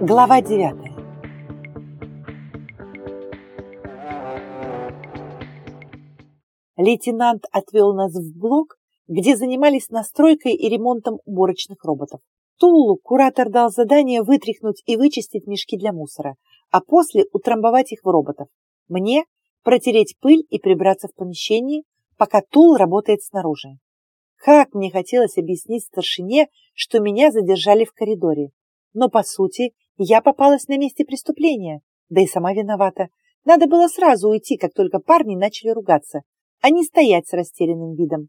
Глава девятая. Лейтенант отвел нас в блок, где занимались настройкой и ремонтом уборочных роботов. Тулу куратор дал задание вытряхнуть и вычистить мешки для мусора, а после утрамбовать их в роботов. Мне протереть пыль и прибраться в помещении, пока Тул работает снаружи. Как мне хотелось объяснить старшине, что меня задержали в коридоре. Но, по сути, я попалась на месте преступления, да и сама виновата. Надо было сразу уйти, как только парни начали ругаться, а не стоять с растерянным видом.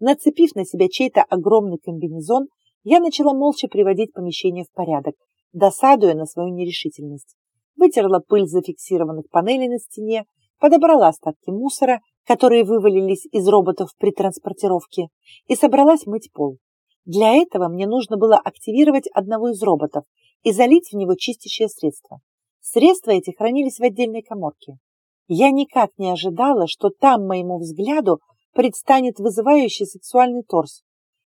Нацепив на себя чей-то огромный комбинезон, я начала молча приводить помещение в порядок, досадуя на свою нерешительность. Вытерла пыль зафиксированных панелей на стене, подобрала остатки мусора, которые вывалились из роботов при транспортировке, и собралась мыть пол. Для этого мне нужно было активировать одного из роботов и залить в него чистящее средство. Средства эти хранились в отдельной коморке. Я никак не ожидала, что там моему взгляду предстанет вызывающий сексуальный торс.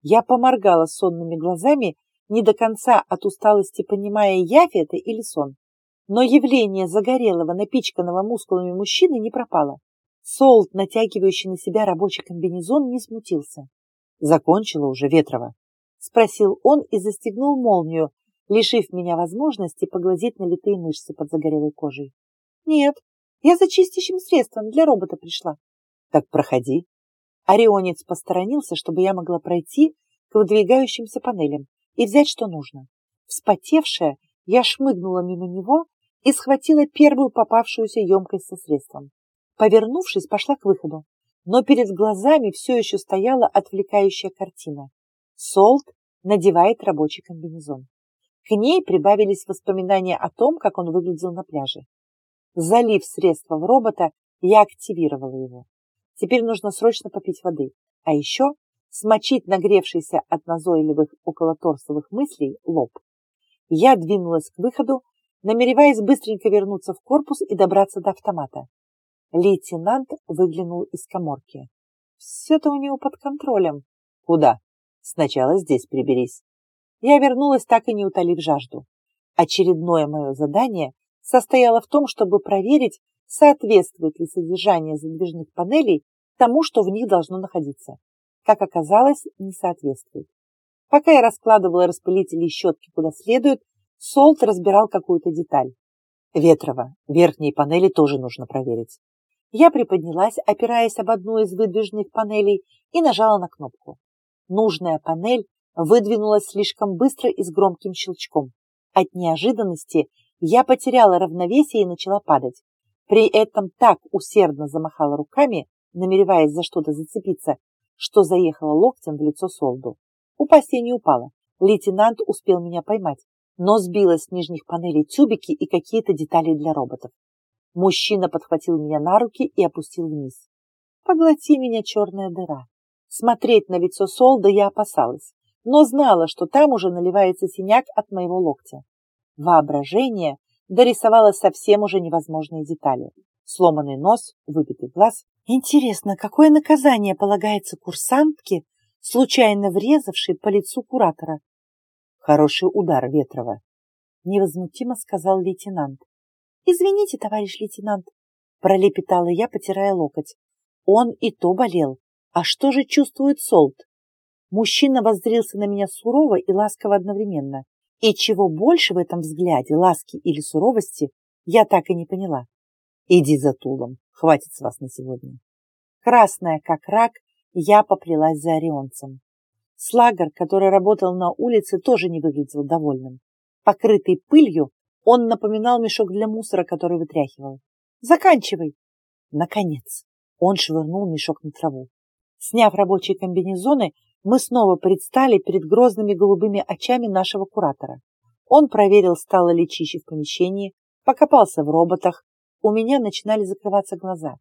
Я поморгала сонными глазами, не до конца от усталости понимая, явь это или сон. Но явление загорелого, напичканного мускулами мужчины не пропало. Солт, натягивающий на себя рабочий комбинезон, не смутился. «Закончила уже Ветрова?» — спросил он и застегнул молнию, лишив меня возможности поглазеть на литые мышцы под загорелой кожей. «Нет, я за чистящим средством для робота пришла». «Так проходи». Орионец посторонился, чтобы я могла пройти к выдвигающимся панелям и взять, что нужно. Вспотевшая, я шмыгнула мимо него и схватила первую попавшуюся емкость со средством. Повернувшись, пошла к выходу, но перед глазами все еще стояла отвлекающая картина. Солт надевает рабочий комбинезон. К ней прибавились воспоминания о том, как он выглядел на пляже. Залив средство в робота, я активировала его. Теперь нужно срочно попить воды, а еще смочить нагревшийся от назойливых околоторсовых мыслей лоб. Я двинулась к выходу, намереваясь быстренько вернуться в корпус и добраться до автомата. Лейтенант выглянул из коморки. Все-то у него под контролем. Куда? Сначала здесь приберись. Я вернулась, так и не утолив жажду. Очередное мое задание состояло в том, чтобы проверить, соответствует ли содержание задвижных панелей тому, что в них должно находиться. Как оказалось, не соответствует. Пока я раскладывала распылители и щетки куда следует, Солт разбирал какую-то деталь. Ветрова, верхние панели тоже нужно проверить. Я приподнялась, опираясь об одну из выдвижных панелей, и нажала на кнопку. Нужная панель выдвинулась слишком быстро и с громким щелчком. От неожиданности я потеряла равновесие и начала падать. При этом так усердно замахала руками, намереваясь за что-то зацепиться, что заехала локтем в лицо Солду. Упасть я не упала. Лейтенант успел меня поймать, но сбила с нижних панелей тюбики и какие-то детали для роботов. Мужчина подхватил меня на руки и опустил вниз. Поглоти меня, черная дыра. Смотреть на лицо Солда я опасалась, но знала, что там уже наливается синяк от моего локтя. Воображение дорисовало совсем уже невозможные детали. Сломанный нос, выбитый глаз. Интересно, какое наказание полагается курсантке, случайно врезавшей по лицу куратора? Хороший удар, Ветрова, невозмутимо сказал лейтенант. «Извините, товарищ лейтенант», — пролепетала я, потирая локоть. Он и то болел. А что же чувствует Солт? Мужчина воззрился на меня сурово и ласково одновременно. И чего больше в этом взгляде, ласки или суровости, я так и не поняла. Иди за Тулом, хватит с вас на сегодня. Красная, как рак, я поплелась за орионцем. Слагер, который работал на улице, тоже не выглядел довольным. Покрытый пылью, он напоминал мешок для мусора, который вытряхивал. «Заканчивай!» Наконец, он швырнул мешок на траву. Сняв рабочие комбинезоны, мы снова предстали перед грозными голубыми очами нашего куратора. Он проверил, стало ли чище в помещении, покопался в роботах. У меня начинали закрываться глаза.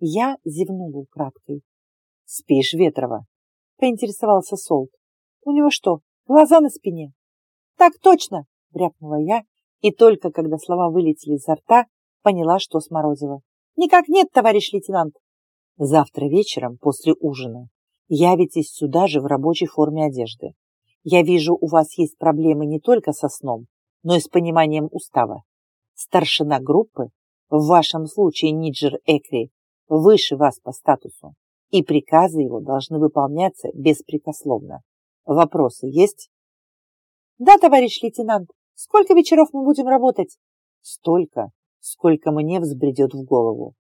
Я зевнула украдкой. — Спишь, Ветрова? — поинтересовался Солт. — У него что, глаза на спине? — Так точно! — брякнула я и только когда слова вылетели изо рта, поняла, что сморозила. «Никак нет, товарищ лейтенант!» «Завтра вечером, после ужина, Явитесь сюда же в рабочей форме одежды. Я вижу, у вас есть проблемы не только со сном, но и с пониманием устава. Старшина группы, в вашем случае Ниджер Экри, выше вас по статусу, и приказы его должны выполняться беспрекословно. Вопросы есть? Да, товарищ лейтенант. Сколько вечеров мы будем работать? Столько, сколько мне взбредет в голову.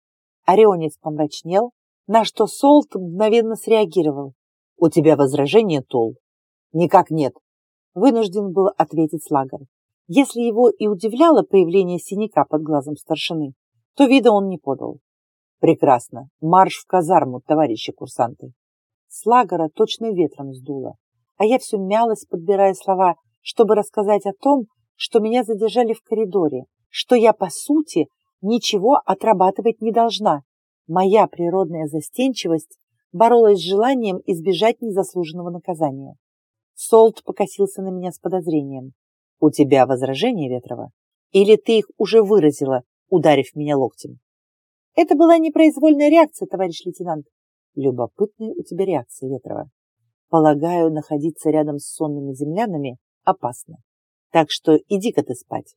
Орионец помрачнел, на что Солт мгновенно среагировал. «У тебя возражение, Тол?» «Никак нет», — вынужден был ответить Слагер. Если его и удивляло появление синяка под глазом старшины, то вида он не подал. «Прекрасно. Марш в казарму, товарищи курсанты». Слагера точно ветром сдуло, а я все мялась, подбирая слова, чтобы рассказать о том, что меня задержали в коридоре, что я, по сути, ничего отрабатывать не должна. Моя природная застенчивость боролась с желанием избежать незаслуженного наказания. Солт покосился на меня с подозрением. «У тебя возражения, Ветрова? Или ты их уже выразила, ударив меня локтем?» «Это была непроизвольная реакция, товарищ лейтенант». «Любопытная у тебя реакция, Ветрова. Полагаю, находиться рядом с сонными землянами опасно. Так что иди-ка ты спать».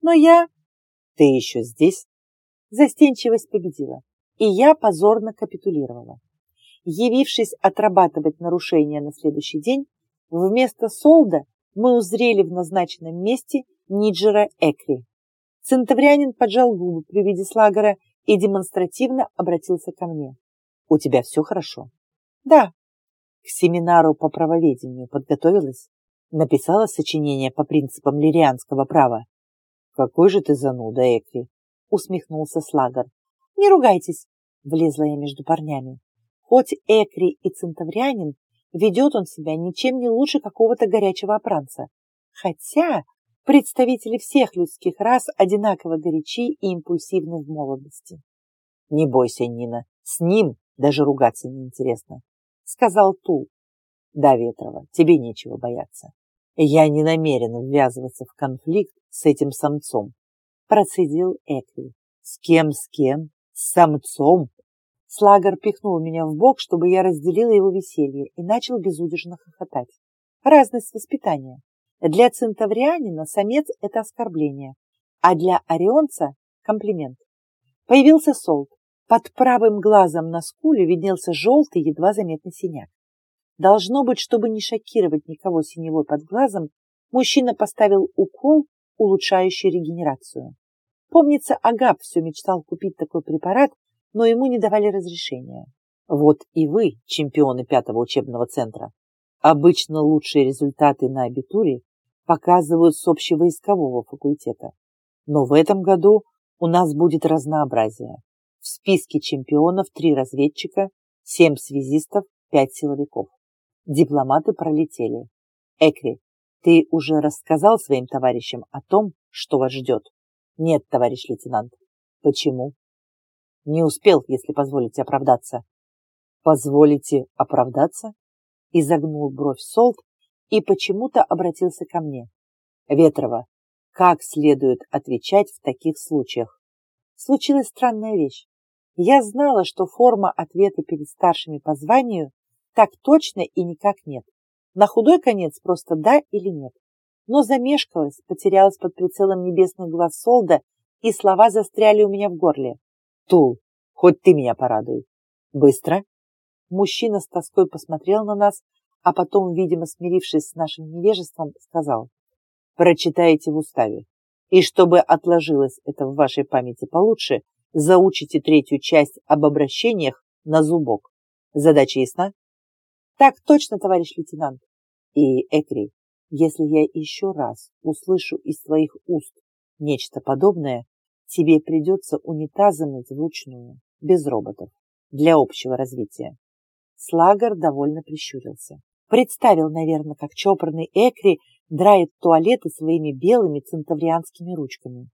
«Но я...» «Ты еще здесь?» Застенчивость победила, и я позорно капитулировала. Явившись отрабатывать нарушения на следующий день, вместо Солда мы узрели в назначенном месте Ниджера Экри. Центаврянин поджал губы при виде слагера и демонстративно обратился ко мне. «У тебя все хорошо?» «Да». К семинару по правоведению подготовилась? Написала сочинение по принципам лирианского права. «Какой же ты зануда, Экри!» — усмехнулся Слагер. «Не ругайтесь!» — влезла я между парнями. Хоть Экри и центаврянин, ведет он себя ничем не лучше какого-то горячего опранца. Хотя представители всех людских рас одинаково горячи и импульсивны в молодости. «Не бойся, Нина, с ним даже ругаться неинтересно», — сказал Тул. «Да, Ветрова, тебе нечего бояться. Я не намерен ввязываться в конфликт с этим самцом», — процедил Экви. «С кем, с кем? С самцом?» Слагер пихнул меня в бок, чтобы я разделила его веселье, и начал безудержно хохотать. Разность воспитания. Для центаврианина самец – это оскорбление, а для орионца – комплимент. Появился Солт. Под правым глазом на скуле виднелся желтый, едва заметный синяк. Должно быть, чтобы не шокировать никого синевой под глазом, мужчина поставил укол, улучшающий регенерацию. Помнится, Агап все мечтал купить такой препарат, но ему не давали разрешения. Вот и вы, чемпионы пятого учебного центра. Обычно лучшие результаты на абитуре показывают с общевойскового факультета. Но в этом году у нас будет разнообразие. В списке чемпионов три разведчика, семь связистов, пять силовиков. Дипломаты пролетели. Экри, ты уже рассказал своим товарищам о том, что вас ждет? Нет, товарищ лейтенант. Почему? Не успел, если позволите оправдаться. Позволите оправдаться? Изогнул бровь Солт и почему-то обратился ко мне. Ветрова, как следует отвечать в таких случаях? Случилась странная вещь. Я знала, что форма ответа перед старшими по званию так точно и никак нет. На худой конец просто да или нет. Но замешкалась, потерялась под прицелом небесных глаз Солда, и слова застряли у меня в горле. Тул, хоть ты меня порадуй. Быстро. Мужчина с тоской посмотрел на нас, а потом, видимо, смирившись с нашим невежеством, сказал, прочитайте в уставе. И чтобы отложилось это в вашей памяти получше, заучите третью часть об обращениях на зубок. Задача ясна? Так точно, товарищ лейтенант. И, Экри, если я еще раз услышу из твоих уст нечто подобное, тебе придется унитазы мыть вручную, без роботов, для общего развития. Слагер довольно прищурился. Представил, наверное, как чопорный Экри драет туалеты своими белыми центаврианскими ручками.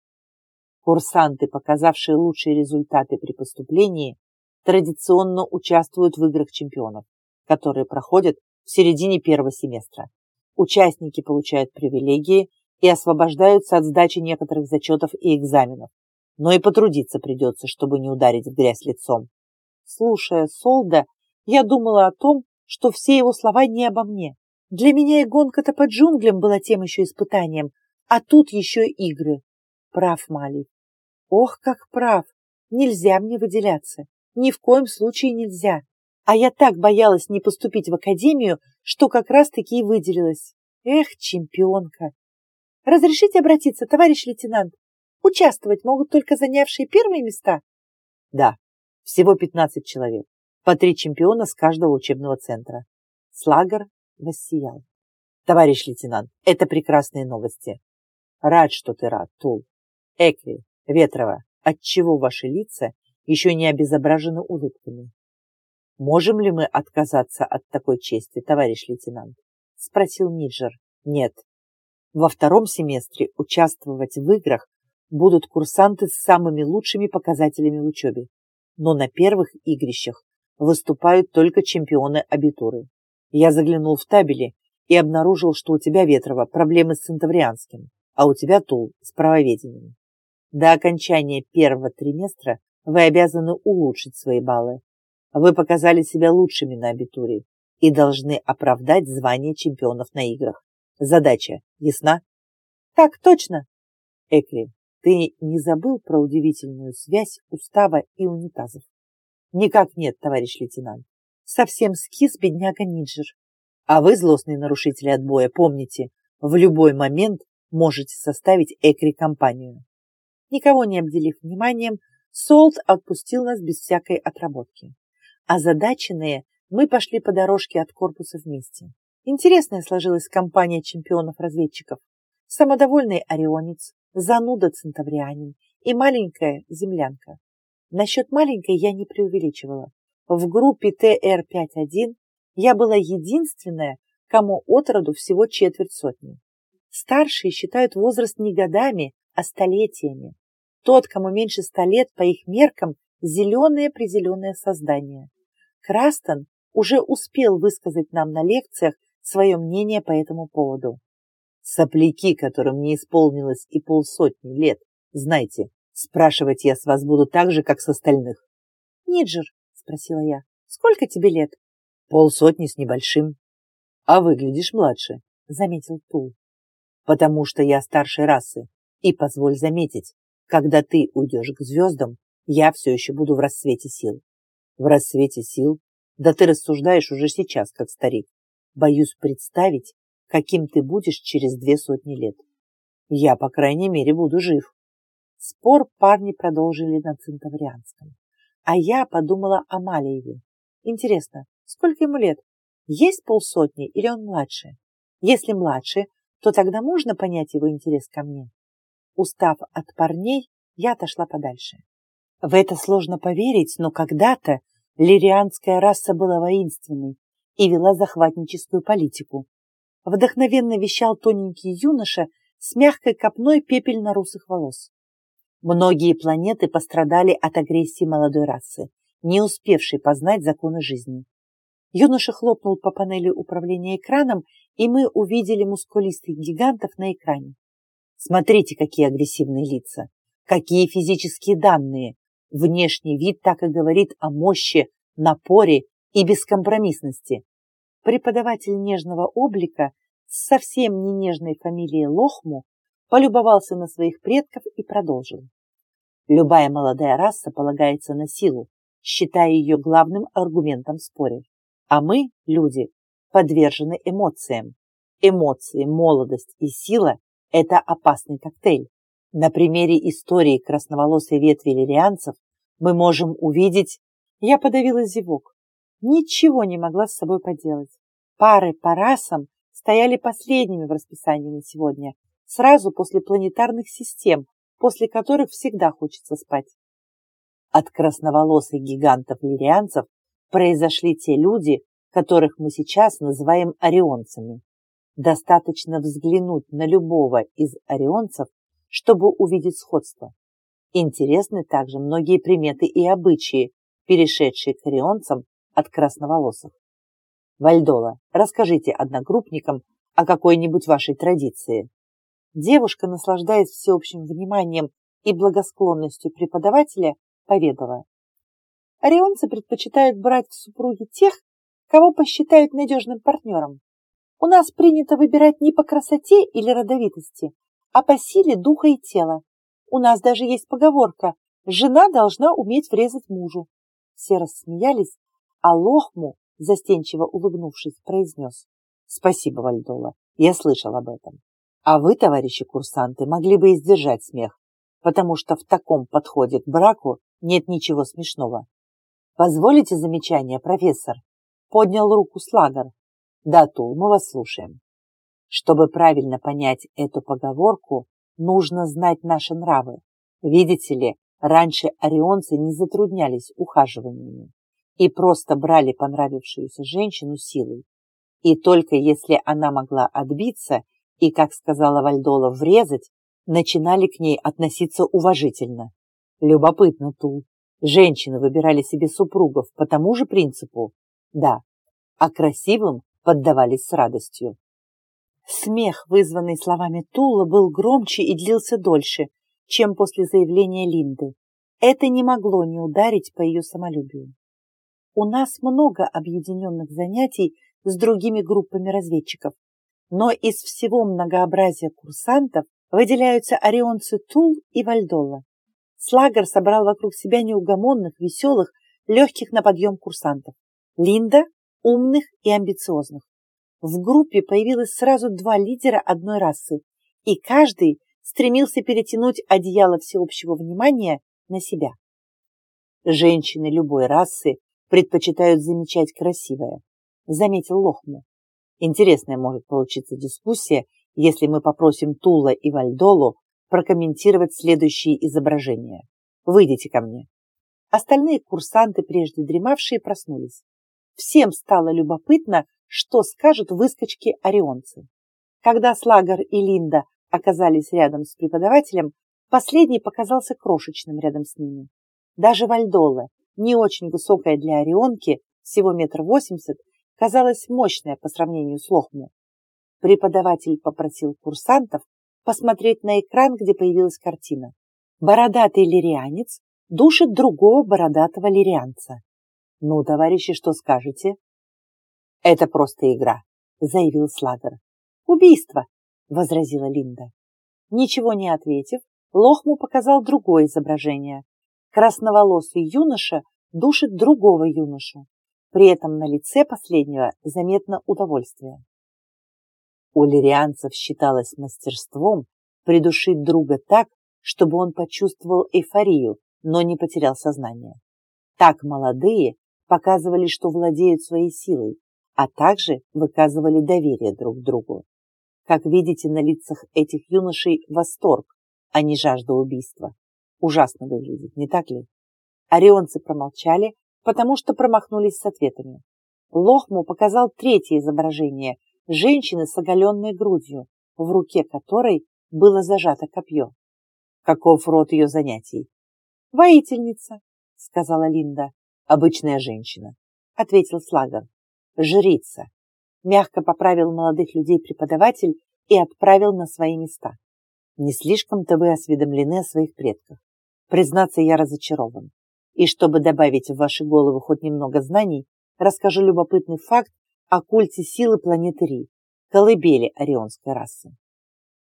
Курсанты, показавшие лучшие результаты при поступлении, традиционно участвуют в играх чемпионов, которые проходят в середине первого семестра. Участники получают привилегии и освобождаются от сдачи некоторых зачетов и экзаменов. Но и потрудиться придется, чтобы не ударить в грязь лицом. Слушая Солда, я думала о том, что все его слова не обо мне. Для меня и гонка-то по джунглям была тем еще испытанием, а тут еще игры. Прав Малий. Ох, как прав. Нельзя мне выделяться. Ни в коем случае нельзя. А я так боялась не поступить в академию, что как раз-таки и выделилась. Эх, чемпионка! Разрешите обратиться, товарищ лейтенант? Участвовать могут только занявшие первые места? Да, всего 15 человек, по три чемпиона с каждого учебного центра. Слагер воссиял. Товарищ лейтенант, это прекрасные новости. Рад, что ты рад, Тул. Экви, Ветрова, отчего ваши лица еще не обезображены улыбками? Можем ли мы отказаться от такой чести, товарищ лейтенант? Спросил Ниджер. Нет. Во втором семестре участвовать в играх будут курсанты с самыми лучшими показателями в учебе. Но на первых игрищах выступают только чемпионы абитуры. Я заглянул в табели и обнаружил, что у тебя, Ветрова, проблемы с центаврианским, а у тебя, Тул, с правоведением. До окончания первого триместра вы обязаны улучшить свои баллы. Вы показали себя лучшими на абитуре и должны оправдать звание чемпионов на играх. Задача ясна? Так точно. Экли, ты не забыл про удивительную связь устава и унитазов? Никак нет, товарищ лейтенант. Совсем скис бедняга Ниджер. А вы, злостные нарушители отбоя, помните, в любой момент можете составить Экри компанию. Никого не обделив вниманием, Солт отпустил нас без всякой отработки. Озадаченные, мы пошли по дорожке от корпуса вместе. Интересная сложилась компания чемпионов-разведчиков. Самодовольный орионец, зануда центаврианин и маленькая землянка. Насчет маленькой я не преувеличивала. В группе ТР-51 я была единственная, кому отроду всего четверть сотни. Старшие считают возраст не годами, а столетиями. Тот, кому меньше ста лет, по их меркам, зеленое-призеленое создание. Крастон уже успел высказать нам на лекциях свое мнение по этому поводу. Сопляки, которым не исполнилось и полсотни лет, знаете, спрашивать я с вас буду так же, как с остальных. Ниджер, спросила я, сколько тебе лет? Полсотни с небольшим. А выглядишь младше, заметил Тул. Потому что я старшей расы. И позволь заметить, когда ты уйдешь к звездам, я все еще буду в рассвете сил. В рассвете сил? Да ты рассуждаешь уже сейчас, как старик. Боюсь представить, каким ты будешь через две сотни лет. Я, по крайней мере, буду жив. Спор парни продолжили на центаврианском. А я подумала о Малиеве. Интересно, сколько ему лет? Есть полсотни или он младше? Если младше, то тогда можно понять его интерес ко мне. Устав от парней, я отошла подальше. В это сложно поверить, но когда-то лирианская раса была воинственной и вела захватническую политику. Вдохновенно вещал тоненький юноша с мягкой копной пепельно-русых волос. Многие планеты пострадали от агрессии молодой расы, не успевшей познать законы жизни. Юноша хлопнул по панели управления экраном, и мы увидели мускулистых гигантов на экране. Смотрите, какие агрессивные лица, какие физические данные. Внешний вид так и говорит о мощи, напоре и бескомпромиссности. Преподаватель нежного облика с совсем не нежной фамилией Лохму полюбовался на своих предков и продолжил. Любая молодая раса полагается на силу, считая ее главным аргументом в споре. А мы, люди, подвержены эмоциям. Эмоции, молодость и сила это опасный коктейль. На примере истории красноволосой ветви лирианцев мы можем увидеть... Я подавила зевок. Ничего не могла с собой поделать. Пары по расам стояли последними в расписании на сегодня, сразу после планетарных систем, после которых всегда хочется спать. От красноволосых гигантов-лирианцев произошли те люди, которых мы сейчас называем орионцами. Достаточно взглянуть на любого из орионцев, чтобы увидеть сходство. Интересны также многие приметы и обычаи, перешедшие к орионцам от красноволосых. Вальдола, расскажите одногруппникам о какой-нибудь вашей традиции. Девушка, наслаждаясь всеобщим вниманием и благосклонностью преподавателя, поведала. Орионцы предпочитают брать в супруги тех, кого посчитают надежным партнером. У нас принято выбирать не по красоте или родовитости, а по силе духа и тела. У нас даже есть поговорка «жена должна уметь врезать мужу». Все рассмеялись, а Лохму, застенчиво улыбнувшись, произнес «Спасибо, Вальдола, я слышал об этом. А вы, товарищи курсанты, могли бы издержать смех, потому что в таком подходе к браку нет ничего смешного. Позволите замечание, профессор? Поднял руку Слагер. Да, Тул, мы вас слушаем. Чтобы правильно понять эту поговорку, нужно знать наши нравы. Видите ли, раньше орионцы не затруднялись ухаживаниями и просто брали понравившуюся женщину силой. И только если она могла отбиться и, как сказала Вальдола, врезать, начинали к ней относиться уважительно. Любопытно, Тул. Женщины выбирали себе супругов по тому же принципу? Да. А красивым поддавались с радостью. Смех, вызванный словами Тула, был громче и длился дольше, чем после заявления Линды. Это не могло не ударить по ее самолюбию. У нас много объединенных занятий с другими группами разведчиков, но из всего многообразия курсантов выделяются орионцы Тул и Вальдола. Слагер собрал вокруг себя неугомонных, веселых, легких на подъем курсантов. Линда – умных и амбициозных. В группе появилось сразу два лидера одной расы, и каждый стремился перетянуть одеяло всеобщего внимания на себя. Женщины любой расы предпочитают замечать красивое, заметил Лохму. Интересная может получиться дискуссия, если мы попросим Тула и Вальдолу прокомментировать следующие изображения. Выйдите ко мне. Остальные курсанты, прежде дремавшие, проснулись. Всем стало любопытно, что скажут выскочки орионцы. Когда Слагар и Линда оказались рядом с преподавателем, последний показался крошечным рядом с ними. Даже Вальдола, не очень высокая для орионки, всего метр восемьдесят, казалась мощная по сравнению с Лохму. Преподаватель попросил курсантов посмотреть на экран, где появилась картина. Бородатый лирианец душит другого бородатого лирианца. «Ну, товарищи, что скажете?» «Это просто игра», — заявил Слагер. «Убийство», — возразила Линда. Ничего не ответив, Лохму показал другое изображение. Красноволосый юноша душит другого юношу. При этом на лице последнего заметно удовольствие. У лирианцев считалось мастерством придушить друга так, чтобы он почувствовал эйфорию, но не потерял сознание. Так молодые показывали, что владеют своей силой, а также выказывали доверие друг другу. Как видите, на лицах этих юношей восторг, а не жажда убийства. Ужасно выглядит, не так ли? Орионцы промолчали, потому что промахнулись с ответами. Лохму показал третье изображение женщины с оголенной грудью, в руке которой было зажато копье. Каков род ее занятий? «Воительница», — сказала Линда. «Обычная женщина», — ответил Слагер жрица, мягко поправил молодых людей преподаватель и отправил на свои места. Не слишком-то вы осведомлены о своих предках. Признаться, я разочарован. И чтобы добавить в ваши головы хоть немного знаний, расскажу любопытный факт о культе силы планеты Ри, колыбели орионской расы.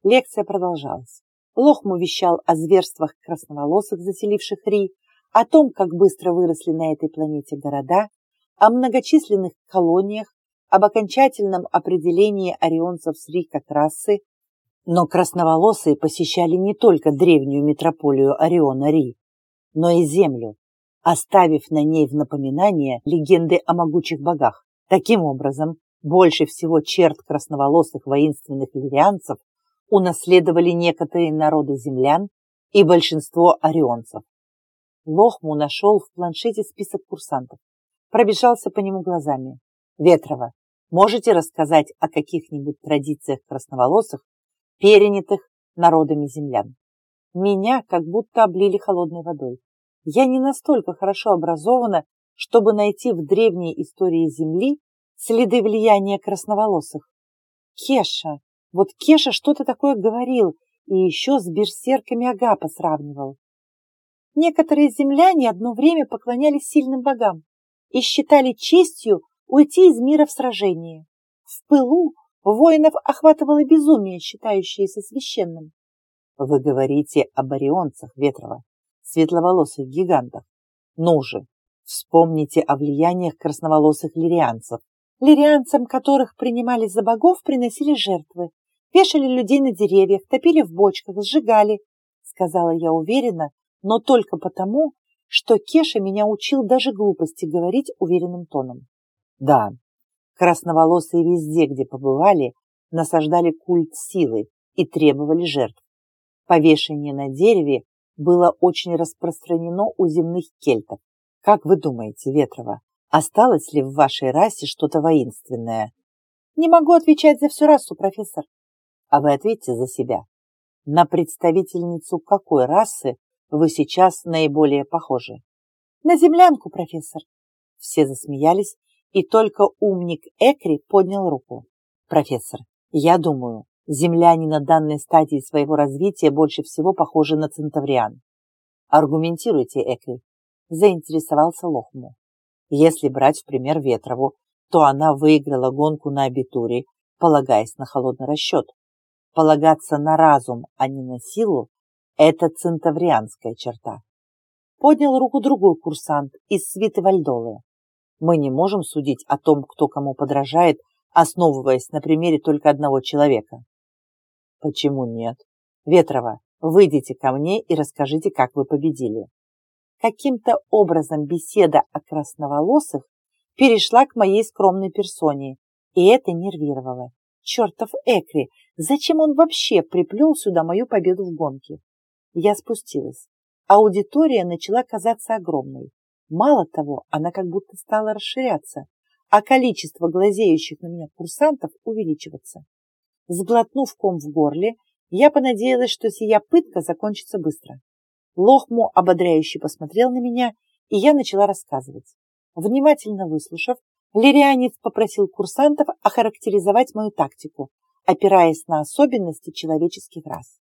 Лекция продолжалась. Лохму вещал о зверствах красноволосых, заселивших Ри, о том, как быстро выросли на этой планете города, о многочисленных колониях, об окончательном определении орионцев с Ри как но красноволосые посещали не только древнюю метрополию Ориона Ри, но и Землю, оставив на ней в напоминание легенды о могучих богах. Таким образом, больше всего черт красноволосых воинственных лирианцев унаследовали некоторые народы землян и большинство орионцев. Лохму нашел в планшете список курсантов пробежался по нему глазами. Ветрова, можете рассказать о каких-нибудь традициях красноволосых, перенятых народами землян? Меня как будто облили холодной водой. Я не настолько хорошо образована, чтобы найти в древней истории Земли следы влияния красноволосых. Кеша, вот Кеша что-то такое говорил и еще с берсерками Агапа сравнивал. Некоторые земляне одно время поклонялись сильным богам и считали честью уйти из мира в сражении. В пылу воинов охватывало безумие, считающееся священным. Вы говорите об орионцах Ветрова, светловолосых гигантах. Ну же, вспомните о влияниях красноволосых лирианцев. Лирианцам, которых принимали за богов, приносили жертвы, вешали людей на деревьях, топили в бочках, сжигали, сказала я уверенно, но только потому, что Кеша меня учил даже глупости говорить уверенным тоном. Да, красноволосые везде, где побывали, насаждали культ силы и требовали жертв. Повешение на дереве было очень распространено у земных кельтов. Как вы думаете, Ветрова, осталось ли в вашей расе что-то воинственное? Не могу отвечать за всю расу, профессор. А вы ответьте за себя. На представительницу какой расы вы сейчас наиболее похожи? На землянку, профессор. Все засмеялись, и только умник Экри поднял руку. Профессор, я думаю, земляне на данной стадии своего развития больше всего похожи на центавриан. Аргументируйте, Экри. Заинтересовался Лохму. Если брать в пример Ветрову, то она выиграла гонку на абитуре, полагаясь на холодный расчет. Полагаться на разум, а не на силу – это центаврианская черта. Поднял руку другой курсант из свиты Вальдолы. Мы не можем судить о том, кто кому подражает, основываясь на примере только одного человека. Почему нет? Ветрова, выйдите ко мне и расскажите, как вы победили. Каким-то образом беседа о красноволосых перешла к моей скромной персоне, и это нервировало. Чертов Экри, Зачем он вообще приплел сюда мою победу в гонке? Я спустилась. Аудитория начала казаться огромной. Мало того, она как будто стала расширяться, а количество глазеющих на меня курсантов увеличиваться. Сглотнув ком в горле, я понадеялась, что сия пытка закончится быстро. Лохму ободряюще посмотрел на меня, и я начала рассказывать. Внимательно выслушав, Лирианец попросил курсантов охарактеризовать мою тактику, опираясь на особенности человеческих рас.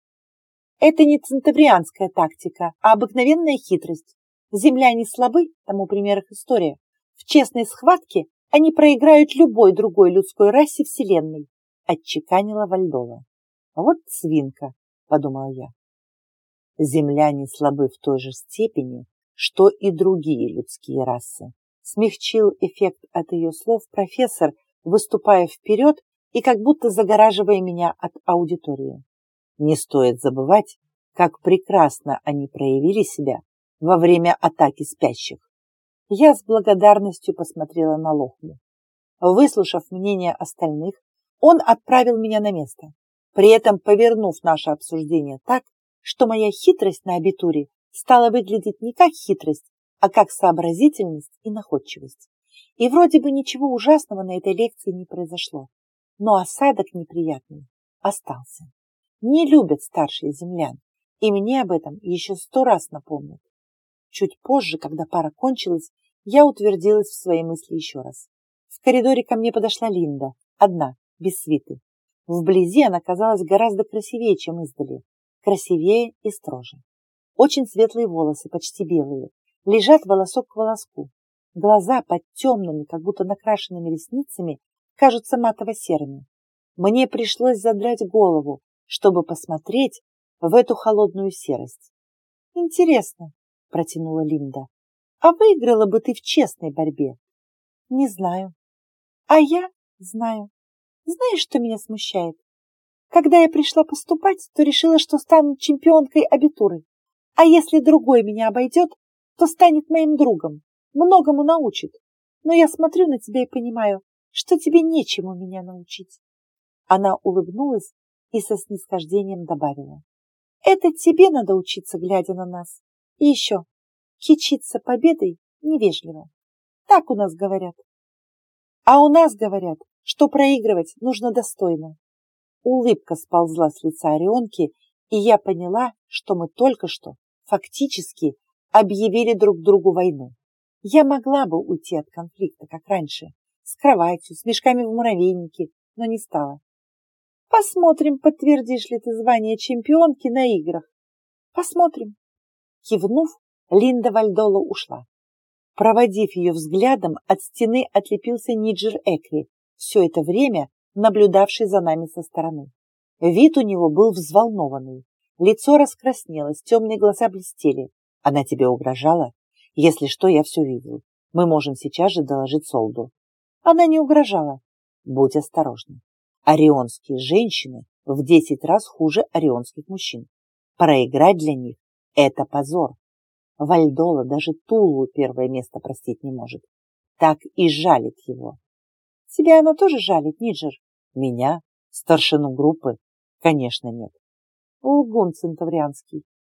Это не центаврианская тактика, а обыкновенная хитрость. Земляне слабы, тому пример их история. В честной схватке они проиграют любой другой людской расе Вселенной, отчеканила Вальдова. Вот свинка, подумала я. Земляне слабы в той же степени, что и другие людские расы. Смягчил эффект от ее слов профессор, выступая вперед и как будто загораживая меня от аудитории. Не стоит забывать, как прекрасно они проявили себя во время атаки спящих. Я с благодарностью посмотрела на Лохму. Выслушав мнение остальных, он отправил меня на место, при этом повернув наше обсуждение так, что моя хитрость на абитуре стала выглядеть не как хитрость, а как сообразительность и находчивость. И вроде бы ничего ужасного на этой лекции не произошло но осадок неприятный остался. Не любят старшие землян, и мне об этом еще сто раз напомнят. Чуть позже, когда пара кончилась, я утвердилась в своей мысли еще раз. В коридоре ко мне подошла Линда, одна, без свиты. Вблизи она казалась гораздо красивее, чем издали. Красивее и строже. Очень светлые волосы, почти белые, лежат волосок к волоску. Глаза под темными, как будто накрашенными ресницами, кажутся матово-серыми. Мне пришлось задрать голову, чтобы посмотреть в эту холодную серость. «Интересно», — протянула Линда, — «а выиграла бы ты в честной борьбе?» «Не знаю». «А я знаю. Знаешь, что меня смущает? Когда я пришла поступать, то решила, что стану чемпионкой абитуры. А если другой меня обойдет, то станет моим другом, многому научит. Но я смотрю на тебя и понимаю, что тебе нечему меня научить. Она улыбнулась и со снисхождением добавила. Это тебе надо учиться, глядя на нас. И еще, кичиться победой невежливо. Так у нас говорят. А у нас говорят, что проигрывать нужно достойно. Улыбка сползла с лица Орионки, и я поняла, что мы только что, фактически, объявили друг другу войну. Я могла бы уйти от конфликта, как раньше, с кроватью, с мешками в муравейнике, но не стала. Посмотрим, подтвердишь ли ты звание чемпионки на играх. Посмотрим. Кивнув, Линда Вальдола ушла. Проводив ее взглядом, от стены отлепился Ниджер Экри, все это время наблюдавший за нами со стороны. Вид у него был взволнованный. Лицо раскраснелось, темные глаза блестели. Она тебе угрожала? Если что, я все видел. Мы можем сейчас же доложить Солду. Она не угрожала. Будь осторожна. Орионские женщины в десять раз хуже орионских мужчин. Проиграть для них – это позор. Вальдола даже Тулу первое место простить не может. Так и жалит его. Тебя она тоже жалит, Ниджер? Меня? Старшину группы? Конечно, нет. Лгун центаврианский.